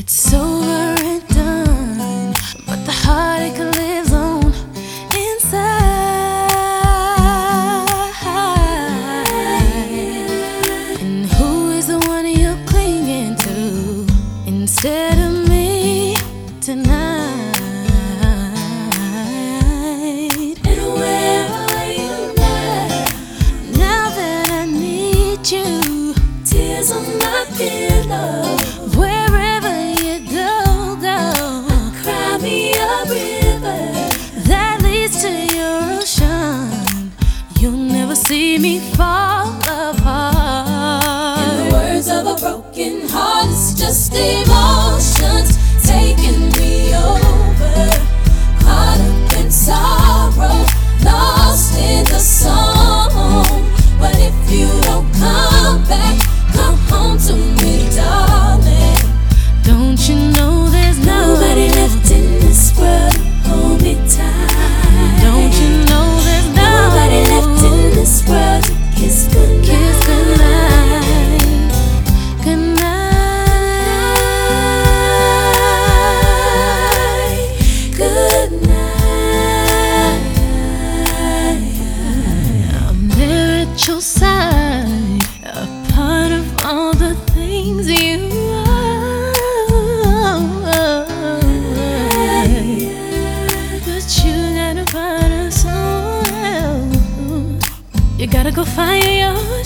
It's over. festival. brings you But you gotta find a soul You gotta go find your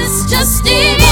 it's just emotion.